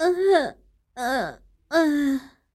嗯哼。